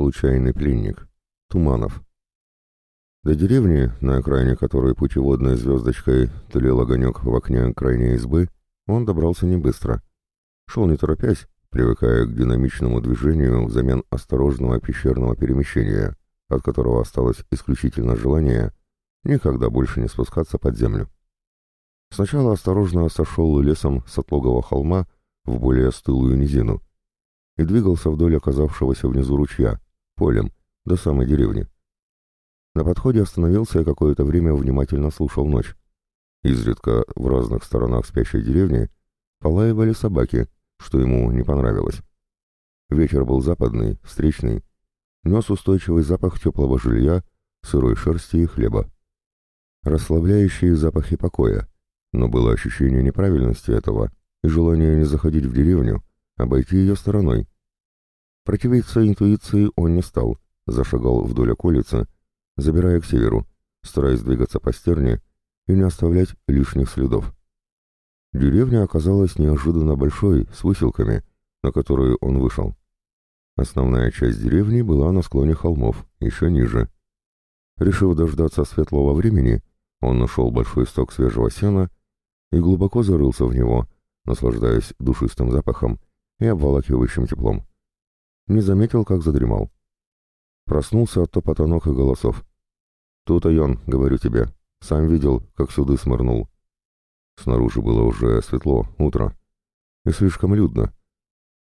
Случайный пленник. Туманов. До деревни, на окраине которой путеводной звездочкой тлел огонек в окне крайней избы, он добрался не быстро. Шел не торопясь, привыкая к динамичному движению взамен осторожного пещерного перемещения, от которого осталось исключительно желание никогда больше не спускаться под землю. Сначала осторожно сошел лесом с отлогого холма в более стылую низину и двигался вдоль оказавшегося внизу ручья, полем, до самой деревни. На подходе остановился и какое-то время внимательно слушал ночь. Изредка в разных сторонах спящей деревни полаивали собаки, что ему не понравилось. Вечер был западный, встречный, нес устойчивый запах теплого жилья, сырой шерсти и хлеба. Расслабляющие запахи покоя, но было ощущение неправильности этого и желание не заходить в деревню, обойти ее стороной. Противиться интуиции он не стал, зашагал вдоль околицы, забирая к северу, стараясь двигаться по стерне и не оставлять лишних следов. Деревня оказалась неожиданно большой, с выселками, на которые он вышел. Основная часть деревни была на склоне холмов, еще ниже. Решив дождаться светлого времени, он нашел большой сток свежего сена и глубоко зарылся в него, наслаждаясь душистым запахом и обволакивающим теплом. Не заметил, как задремал. Проснулся от топота ног и голосов. «Тут Айон, говорю тебе. Сам видел, как сюды смырнул». Снаружи было уже светло, утро. И слишком людно.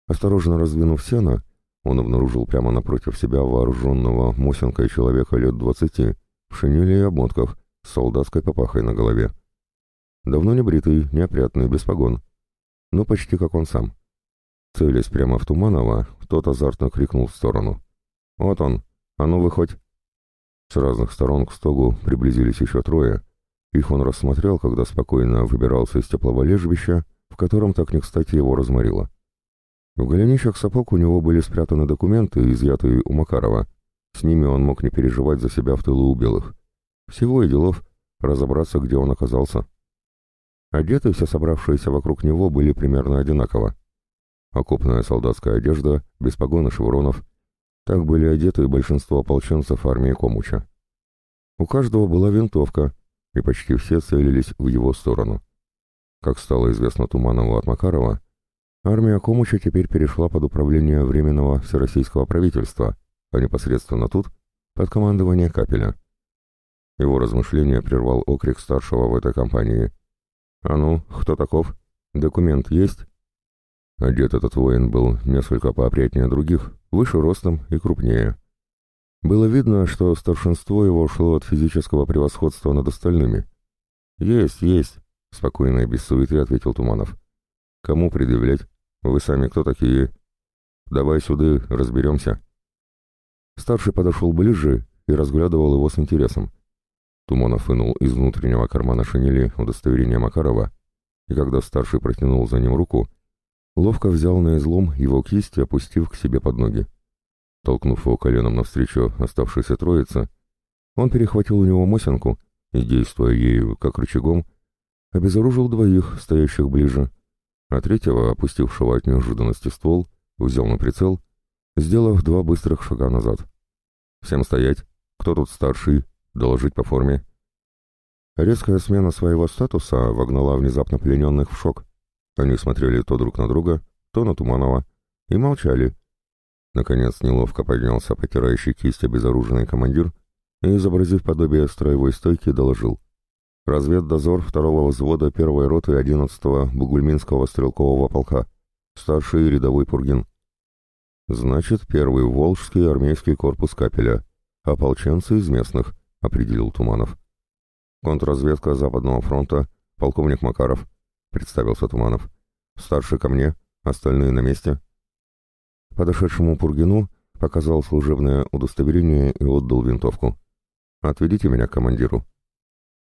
Осторожно раздвинув сено, он обнаружил прямо напротив себя вооруженного Мосинкой человека лет двадцати, в шинели и обмотках, с солдатской попахой на голове. Давно не бритый, неопрятный, без погон. Но почти как он сам. Целясь прямо в Туманова, тот азартно крикнул в сторону. «Вот он! А ну, выходь!» С разных сторон к стогу приблизились еще трое. Их он рассмотрел, когда спокойно выбирался из теплого лежбища, в котором так не кстати его разморило. В голенищах сапог у него были спрятаны документы, изъятые у Макарова. С ними он мог не переживать за себя в тылу у белых. Всего и делов разобраться, где он оказался. Одеты все собравшиеся вокруг него были примерно одинаково. Окопная солдатская одежда, без погон и шевронов, так были одеты большинство ополченцев армии Комуча. У каждого была винтовка, и почти все целились в его сторону. Как стало известно Туманову от Макарова, армия Комуча теперь перешла под управление Временного Всероссийского правительства, а непосредственно тут — под командование Капеля. Его размышления прервал окрик старшего в этой компании. «А ну, кто таков? Документ есть?» Одет этот воин был несколько поопрятнее других, выше ростом и крупнее. Было видно, что старшинство его шло от физического превосходства над остальными. «Есть, есть», — спокойно и без суеты ответил Туманов. «Кому предъявлять? Вы сами кто такие? Давай сюда, разберемся». Старший подошел ближе и разглядывал его с интересом. Туманов вынул из внутреннего кармана шинели удостоверение Макарова, и когда старший протянул за ним руку, ловко взял на излом его кисть, опустив к себе под ноги. Толкнув его коленом навстречу оставшейся троице, он перехватил у него мосинку и, действуя ею как рычагом, обезоружил двоих, стоящих ближе, а третьего, опустившего от неожиданности ствол, взял на прицел, сделав два быстрых шага назад. «Всем стоять! Кто тут старший? Доложить по форме!» Резкая смена своего статуса вогнала внезапно плененных в шок. Они смотрели то друг на друга, то на Туманова, и молчали. Наконец неловко поднялся потирающий кисть обезоруженный командир и, изобразив подобие строевой стойки, доложил. Разведдозор второго взвода первой роты 11-го Бугульминского стрелкового полка. Старший рядовой Пургин. Значит, первый Волжский армейский корпус Капеля. Ополченцы из местных, определил Туманов. Контрразведка Западного фронта, полковник Макаров представился Туманов. «Старший ко мне, остальные на месте». Подошедшему Пургину показал служебное удостоверение и отдал винтовку. «Отведите меня к командиру».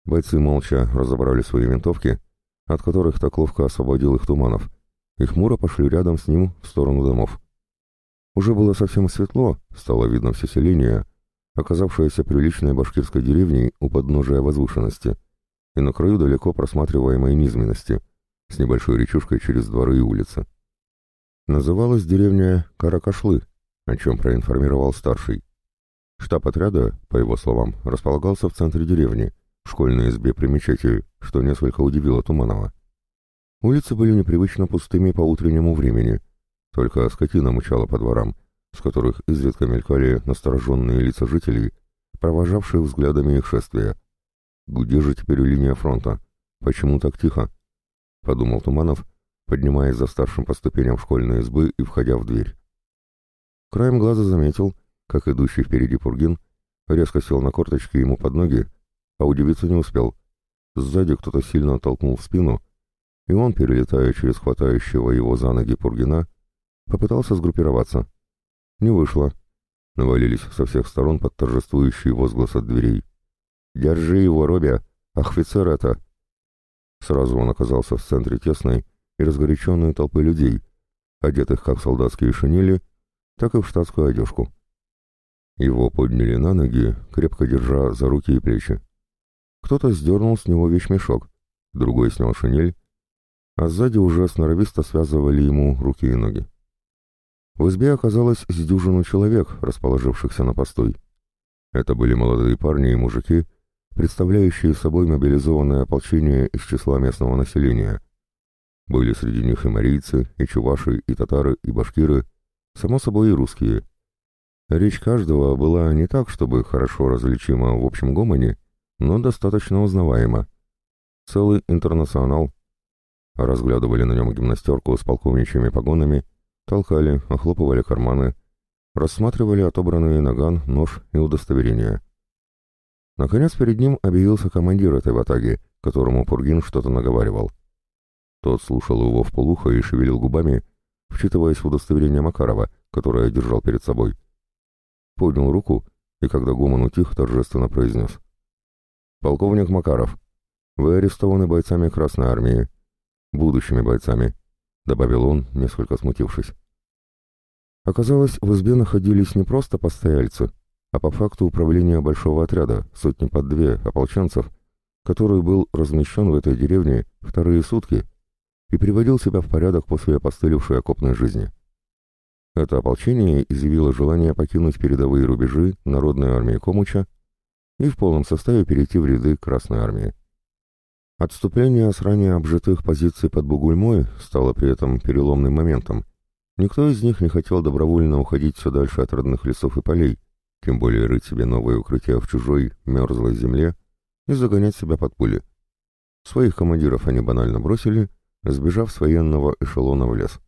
Бойцы молча разобрали свои винтовки, от которых так ловко освободил их Туманов, и хмуро пошли рядом с ним в сторону домов. Уже было совсем светло, стало видно все селение, оказавшееся приличной башкирской деревней у подножия возвышенности, и на краю далеко просматриваемой низменности — с небольшой речушкой через дворы и улицы. Называлась деревня Каракашлы, о чем проинформировал старший. Штаб отряда, по его словам, располагался в центре деревни, в школьной избе при что несколько удивило Туманова. Улицы были непривычно пустыми по утреннему времени, только скотина мычала по дворам, с которых изредка мелькали настороженные лица жителей, провожавших взглядами их шествия. «Где же теперь линия фронта? Почему так тихо?» — подумал Туманов, поднимаясь за старшим по ступеням школьной избы и входя в дверь. Краем глаза заметил, как идущий впереди Пургин резко сел на корточки ему под ноги, а удивиться не успел. Сзади кто-то сильно толкнул в спину, и он, перелетая через хватающего его за ноги Пургина, попытался сгруппироваться. Не вышло. Навалились со всех сторон под торжествующий возглас от дверей. «Держи его, Робя! Офицер это!» Сразу он оказался в центре тесной и разгоряченной толпы людей, одетых как в солдатские шинели, так и в штатскую одежку. Его подняли на ноги, крепко держа за руки и плечи. Кто-то сдернул с него вещмешок, другой снял шинель, а сзади уже сноровисто связывали ему руки и ноги. В избе оказалось с дюжину человек, расположившихся на постой. Это были молодые парни и мужики, представляющие собой мобилизованное ополчение из числа местного населения. Были среди них и марийцы, и чуваши, и татары, и башкиры, само собой и русские. Речь каждого была не так, чтобы хорошо различима в общем гомоне, но достаточно узнаваема. Целый интернационал. Разглядывали на нем гимнастерку с полковничьими погонами — Толкали, охлопывали карманы, рассматривали отобранные наган, нож и удостоверения. Наконец перед ним объявился командир этой ватаги, которому Пургин что-то наговаривал. Тот слушал его в полухо и шевелил губами, вчитываясь в удостоверение Макарова, которое держал перед собой. Поднял руку и, когда гуман утих, торжественно произнес. «Полковник Макаров, вы арестованы бойцами Красной Армии, будущими бойцами, — добавил он, несколько смутившись. Оказалось, в избе находились не просто постояльцы, а по факту управления большого отряда, сотни под две ополченцев, который был размещен в этой деревне вторые сутки и приводил себя в порядок после опостылевшей окопной жизни. Это ополчение изъявило желание покинуть передовые рубежи Народной армии Комуча и в полном составе перейти в ряды Красной армии. Отступление с ранее обжитых позиций под Бугульмой стало при этом переломным моментом. Никто из них не хотел добровольно уходить все дальше от родных лесов и полей, тем более рыть себе новое укрытие в чужой, мерзлой земле и загонять себя под пули. Своих командиров они банально бросили, сбежав с военного эшелона в лес.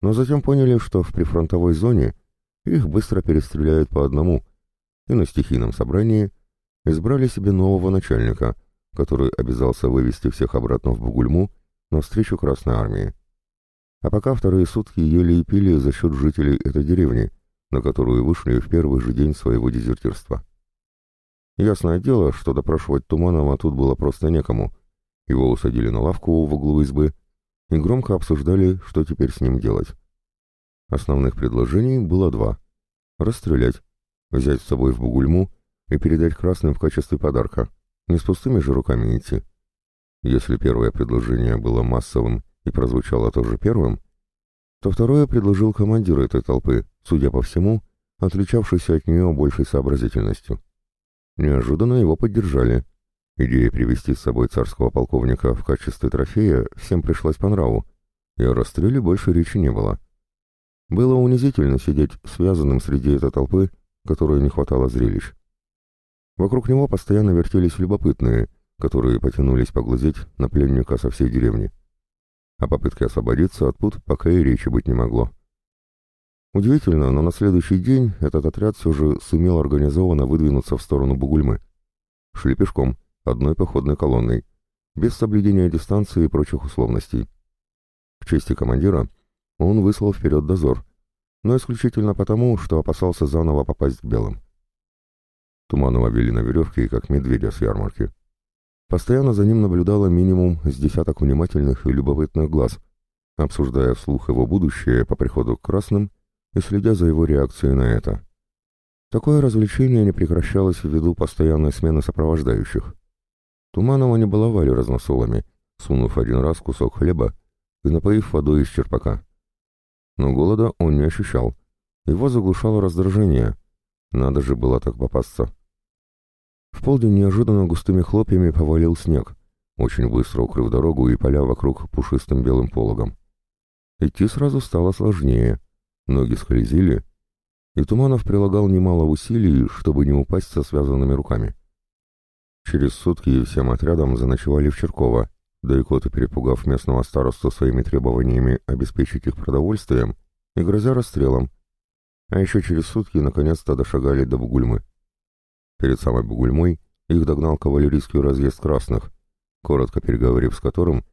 Но затем поняли, что в прифронтовой зоне их быстро перестреляют по одному, и на стихийном собрании избрали себе нового начальника — который обязался вывести всех обратно в Бугульму на встречу Красной Армии. А пока вторые сутки ели и пили за счет жителей этой деревни, на которую вышли в первый же день своего дезертирства. Ясное дело, что допрашивать Туманова тут было просто некому. Его усадили на лавку в углу избы и громко обсуждали, что теперь с ним делать. Основных предложений было два. Расстрелять, взять с собой в Бугульму и передать красным в качестве подарка. Не с пустыми же руками идти. Если первое предложение было массовым и прозвучало тоже первым, то второе предложил командир этой толпы, судя по всему, отличавшийся от нее большей сообразительностью. Неожиданно его поддержали. Идея привести с собой царского полковника в качестве трофея всем пришлась по нраву, и о расстреле больше речи не было. Было унизительно сидеть связанным среди этой толпы, которой не хватало зрелищ. Вокруг него постоянно вертелись любопытные, которые потянулись поглазеть на пленника со всей деревни. О попытке освободиться от пут пока и речи быть не могло. Удивительно, но на следующий день этот отряд все же сумел организованно выдвинуться в сторону Бугульмы. Шли пешком, одной походной колонной, без соблюдения дистанции и прочих условностей. В чести командира он выслал вперед дозор, но исключительно потому, что опасался заново попасть к белым. Туманова вели на веревке, как медведя с ярмарки. Постоянно за ним наблюдало минимум с десяток внимательных и любопытных глаз, обсуждая вслух его будущее по приходу к красным и следя за его реакцией на это. Такое развлечение не прекращалось ввиду постоянной смены сопровождающих. Туманова не баловали разносолами, сунув один раз кусок хлеба и напоив водой из черпака. Но голода он не ощущал, Его заглушало раздражение. Надо же было так попасться. В полдень неожиданно густыми хлопьями повалил снег, очень быстро укрыв дорогу и поля вокруг пушистым белым пологом. Идти сразу стало сложнее, ноги скользили, и Туманов прилагал немало усилий, чтобы не упасть со связанными руками. Через сутки всем отрядом заночевали в Черково, да и коты, перепугав местного старосту своими требованиями обеспечить их продовольствием и грозя расстрелом, а еще через сутки наконец-то дошагали до Бугульмы. Перед самой Бугульмой их догнал кавалерийский разъезд красных, коротко переговорив с которым,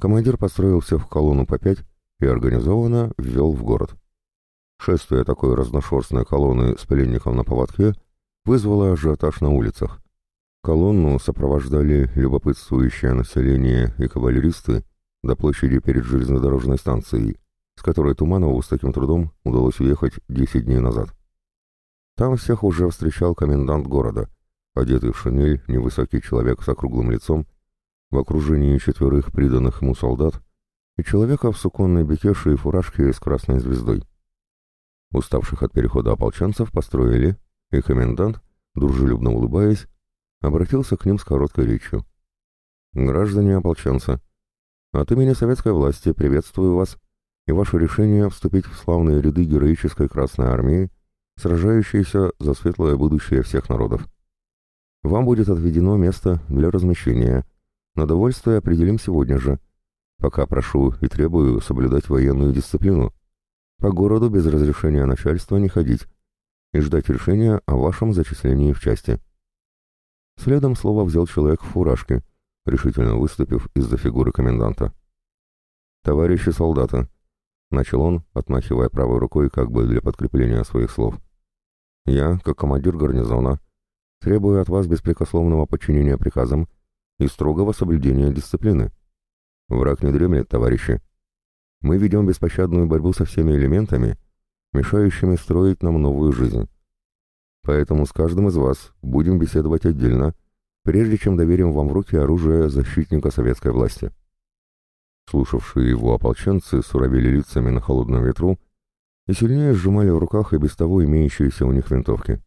командир построил всех в колонну по пять и организованно ввел в город. Шествие такой разношерстной колонны с пленником на поводке вызвало ажиотаж на улицах. Колонну сопровождали любопытствующее население и кавалеристы до площади перед железнодорожной станцией, с которой Туманову с таким трудом удалось уехать 10 дней назад. Там всех уже встречал комендант города, одетый в шинель, невысокий человек с округлым лицом, в окружении четверых приданных ему солдат и человека в суконной бекеше и фуражке с красной звездой. Уставших от перехода ополченцев построили, и комендант, дружелюбно улыбаясь, обратился к ним с короткой речью. «Граждане ополченцы, от имени советской власти приветствую вас и ваше решение вступить в славные ряды героической Красной Армии сражающиеся за светлое будущее всех народов. Вам будет отведено место для размещения. На довольствие определим сегодня же. Пока прошу и требую соблюдать военную дисциплину. По городу без разрешения начальства не ходить и ждать решения о вашем зачислении в части. Следом слово взял человек в фуражке, решительно выступив из-за фигуры коменданта. «Товарищи солдаты», — начал он, отмахивая правой рукой как бы для подкрепления своих слов. Я, как командир гарнизона, требую от вас беспрекословного подчинения приказам и строгого соблюдения дисциплины. Враг не дремлет, товарищи. Мы ведем беспощадную борьбу со всеми элементами, мешающими строить нам новую жизнь. Поэтому с каждым из вас будем беседовать отдельно, прежде чем доверим вам в руки оружие защитника советской власти. Слушавшие его ополченцы суровели лицами на холодном ветру и сильнее сжимали в руках и без того имеющиеся у них винтовки.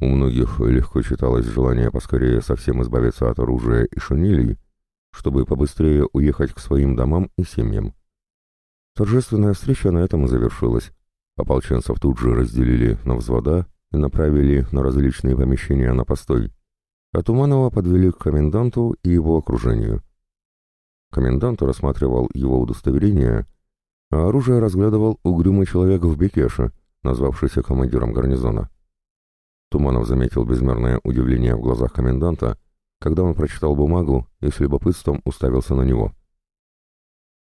У многих легко читалось желание поскорее совсем избавиться от оружия и шинелей, чтобы побыстрее уехать к своим домам и семьям. Торжественная встреча на этом и завершилась. Ополченцев тут же разделили на взвода и направили на различные помещения на постой, а Туманова подвели к коменданту и его окружению. Комендант рассматривал его удостоверение а оружие разглядывал угрюмый человек в бекеше, назвавшийся командиром гарнизона. Туманов заметил безмерное удивление в глазах коменданта, когда он прочитал бумагу и с любопытством уставился на него.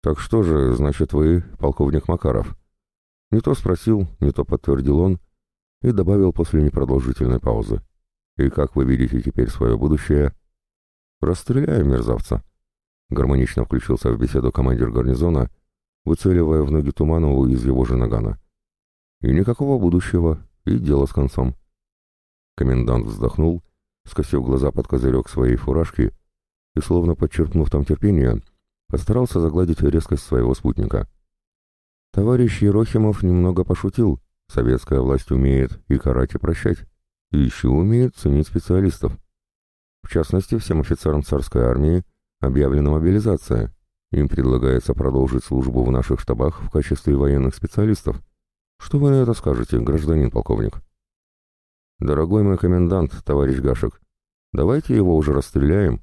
«Так что же, значит, вы полковник Макаров?» Не то спросил, не то подтвердил он и добавил после непродолжительной паузы. «И как вы видите теперь свое будущее?» «Расстреляем мерзавца», — гармонично включился в беседу командир гарнизона — выцеливая в ноги Туманову из его же нагана. И никакого будущего, и дело с концом. Комендант вздохнул, скосив глаза под козырек своей фуражки и, словно подчеркнув там терпение, постарался загладить резкость своего спутника. Товарищ Ерохимов немного пошутил. Советская власть умеет и карать, и прощать, и еще умеет ценить специалистов. В частности, всем офицерам царской армии объявлена мобилизация, им предлагается продолжить службу в наших штабах в качестве военных специалистов. Что вы на это скажете, гражданин полковник? Дорогой мой комендант, товарищ Гашек, давайте его уже расстреляем.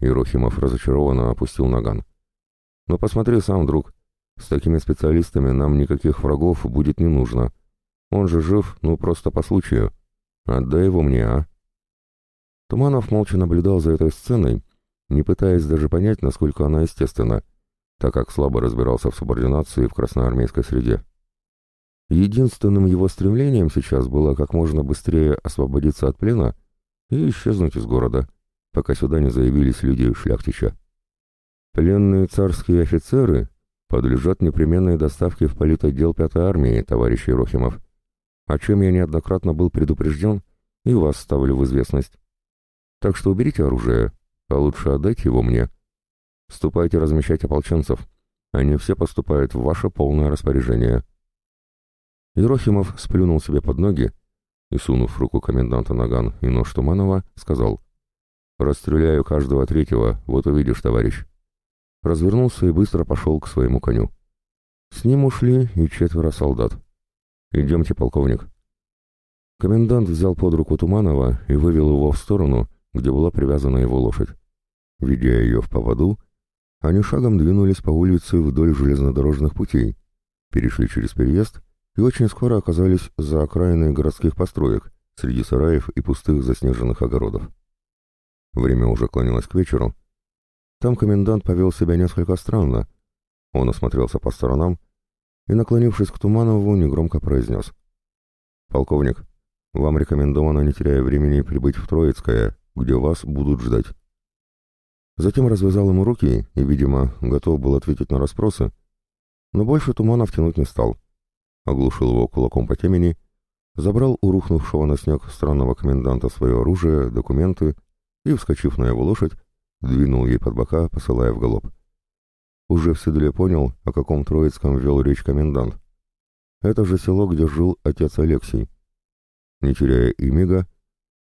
Ерохимов разочарованно опустил наган. Но посмотри сам, друг, с такими специалистами нам никаких врагов будет не нужно. Он же жив, ну просто по случаю. Отдай его мне, а? Туманов молча наблюдал за этой сценой, не пытаясь даже понять, насколько она естественна, так как слабо разбирался в субординации в красноармейской среде. Единственным его стремлением сейчас было как можно быстрее освободиться от плена и исчезнуть из города, пока сюда не заявились люди шляхтича. Пленные царские офицеры подлежат непременной доставке в политотдел Пятой армии, товарищ Ерохимов, о чем я неоднократно был предупрежден и вас ставлю в известность. Так что уберите оружие а лучше отдайте его мне. Ступайте размещать ополченцев. Они все поступают в ваше полное распоряжение. Ерохимов сплюнул себе под ноги и, сунув руку коменданта наган и нож Туманова, сказал «Расстреляю каждого третьего, вот увидишь, товарищ». Развернулся и быстро пошел к своему коню. С ним ушли и четверо солдат. «Идемте, полковник». Комендант взял под руку Туманова и вывел его в сторону, где была привязана его лошадь. Ведя ее в поводу, они шагом двинулись по улице вдоль железнодорожных путей, перешли через переезд и очень скоро оказались за окраиной городских построек, среди сараев и пустых заснеженных огородов. Время уже клонилось к вечеру. Там комендант повел себя несколько странно. Он осмотрелся по сторонам и, наклонившись к Туманову, негромко произнес. «Полковник, вам рекомендовано, не теряя времени, прибыть в Троицкое, где вас будут ждать». Затем развязал ему руки и, видимо, готов был ответить на расспросы, но больше Туманов тянуть не стал. Оглушил его кулаком по темени, забрал у рухнувшего на снег странного коменданта свое оружие, документы и, вскочив на его лошадь, двинул ей под бока, посылая в галоп. Уже в седле понял, о каком Троицком вел речь комендант. Это же село, где жил отец Алексей. Не теряя и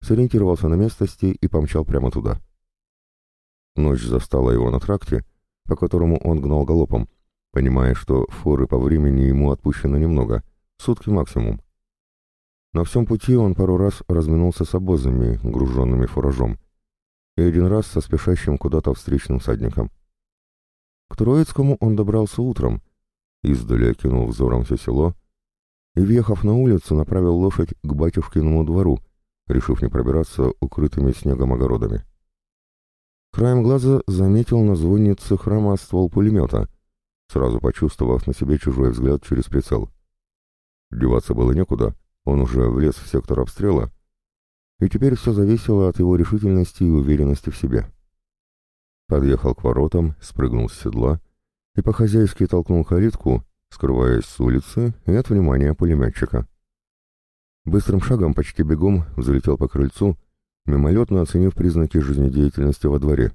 сориентировался на местности и помчал прямо туда. Ночь застала его на тракте, по которому он гнал галопом, понимая, что форы по времени ему отпущено немного, сутки максимум. На всем пути он пару раз разминулся с обозами, груженными фуражом, и один раз со спешащим куда-то встречным всадником. К Троицкому он добрался утром, издали окинул взором все село и, въехав на улицу, направил лошадь к батюшкиному двору, решив не пробираться укрытыми снегом огородами. Краем глаза заметил на звоннице храма ствол пулемета, сразу почувствовав на себе чужой взгляд через прицел. Деваться было некуда, он уже влез в сектор обстрела, и теперь все зависело от его решительности и уверенности в себе. Подъехал к воротам, спрыгнул с седла и по-хозяйски толкнул калитку, скрываясь с улицы и от внимания пулеметчика. Быстрым шагом, почти бегом, взлетел по крыльцу мимолетно оценив признаки жизнедеятельности во дворе.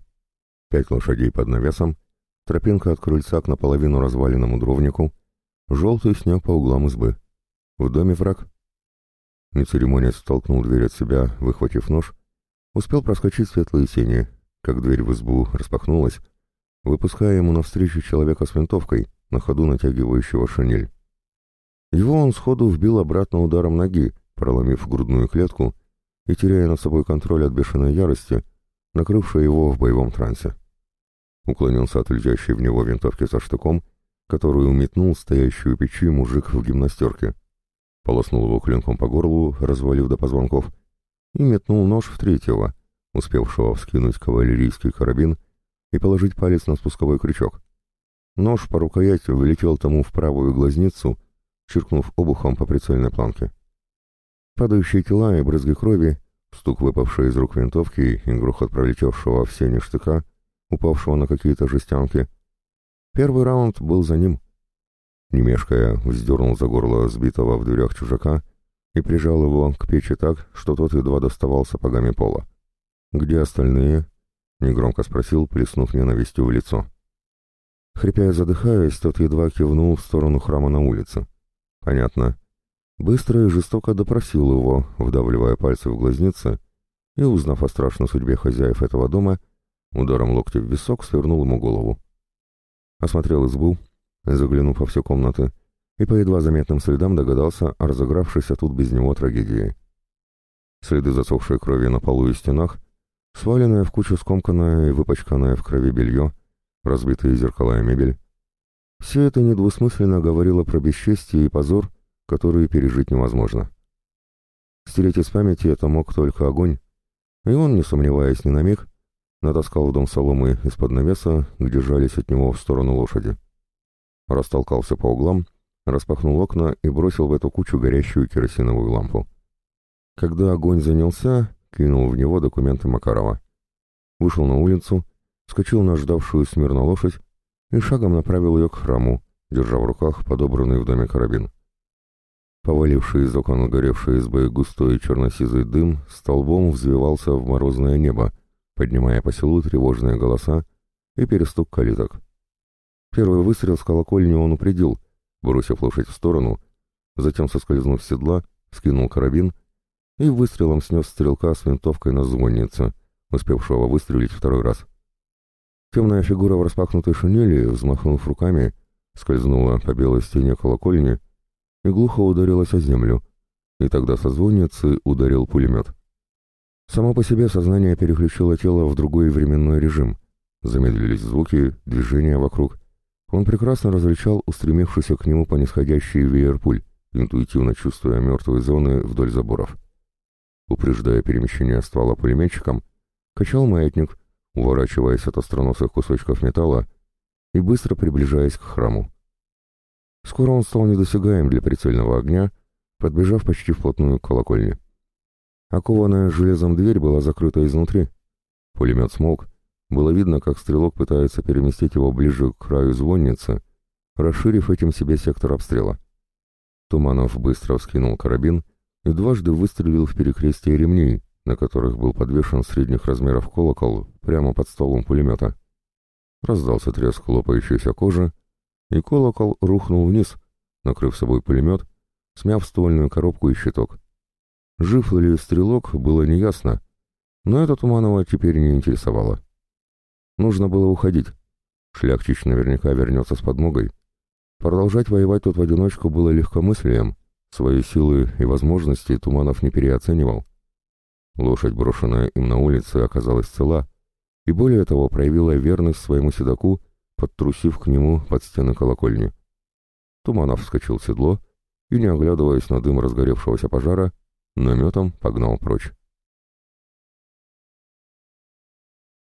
Пять лошадей под навесом, тропинка от крыльца к наполовину разваленному дровнику, желтый снег по углам избы. В доме враг. Не церемонясь столкнул дверь от себя, выхватив нож, успел проскочить светлые сени, как дверь в избу распахнулась, выпуская ему навстречу человека с винтовкой, на ходу натягивающего шинель. Его он сходу вбил обратно ударом ноги, проломив грудную клетку и теряя над собой контроль от бешеной ярости, накрывшей его в боевом трансе. Уклонился от летящей в него винтовки со штыком, которую метнул стоящую печи мужик в гимнастерке. Полоснул его клинком по горлу, развалив до позвонков, и метнул нож в третьего, успевшего вскинуть кавалерийский карабин и положить палец на спусковой крючок. Нож по рукояти вылетел тому в правую глазницу, чиркнув обухом по прицельной планке. Падающие тела и брызги крови, стук выпавшей из рук винтовки и грохот пролетевшего в сене штыка, упавшего на какие-то жестянки. Первый раунд был за ним. Немешкая вздернул за горло сбитого в дверях чужака и прижал его к печи так, что тот едва доставал сапогами пола. «Где остальные?» — негромко спросил, плеснув ненавистью в лицо. Хрипя и задыхаясь, тот едва кивнул в сторону храма на улице. «Понятно. Быстро и жестоко допросил его, вдавливая пальцы в глазницы, и, узнав о страшной судьбе хозяев этого дома, ударом локтя в висок свернул ему голову. Осмотрел избу, заглянув во все комнаты, и по едва заметным следам догадался о разыгравшейся тут без него трагедии. Следы засохшей крови на полу и стенах, сваленное в кучу скомканное и выпачканное в крови белье, разбитые зеркала и мебель. Все это недвусмысленно говорило про бесчестие и позор, которые пережить невозможно. Стереть из памяти это мог только огонь, и он, не сомневаясь ни на миг, натаскал в дом соломы из-под навеса, где жались от него в сторону лошади. Растолкался по углам, распахнул окна и бросил в эту кучу горящую керосиновую лампу. Когда огонь занялся, кинул в него документы Макарова. Вышел на улицу, скочил на ждавшую смирно лошадь и шагом направил ее к храму, держа в руках подобранный в доме карабин. Поваливший из окон горевшей избы густой черно-сизый дым столбом взвивался в морозное небо, поднимая по селу тревожные голоса и перестук калиток. Первый выстрел с колокольни он упредил, бросив лошадь в сторону, затем, соскользнув с седла, скинул карабин и выстрелом снес стрелка с винтовкой на звоннице, успевшего выстрелить второй раз. Темная фигура в распахнутой шинели, взмахнув руками, скользнула по белой стене колокольни и глухо ударилась о землю, и тогда со звонницы ударил пулемет. Само по себе сознание переключило тело в другой временной режим. Замедлились звуки, движения вокруг. Он прекрасно различал устремившийся к нему по нисходящей веер пуль, интуитивно чувствуя мертвые зоны вдоль заборов. Упреждая перемещение ствола пулеметчиком, качал маятник, уворачиваясь от остроносых кусочков металла и быстро приближаясь к храму. Скоро он стал недосягаем для прицельного огня, подбежав почти вплотную к колокольне. Окованная железом дверь была закрыта изнутри. Пулемет смолк. Было видно, как стрелок пытается переместить его ближе к краю звонницы, расширив этим себе сектор обстрела. Туманов быстро вскинул карабин и дважды выстрелил в перекрестие ремней, на которых был подвешен средних размеров колокол прямо под столом пулемета. Раздался треск лопающейся кожи, и колокол рухнул вниз, накрыв собой пулемет, смяв ствольную коробку и щиток. Жив ли стрелок, было неясно, но это Туманова теперь не интересовало. Нужно было уходить. Шляхтич наверняка вернется с подмогой. Продолжать воевать тут в одиночку было легкомыслием, свои силы и возможности Туманов не переоценивал. Лошадь, брошенная им на улице, оказалась цела, и более того проявила верность своему седаку, подтрусив к нему под стены колокольни. Туманов вскочил в седло и, не оглядываясь на дым разгоревшегося пожара, наметом погнал прочь.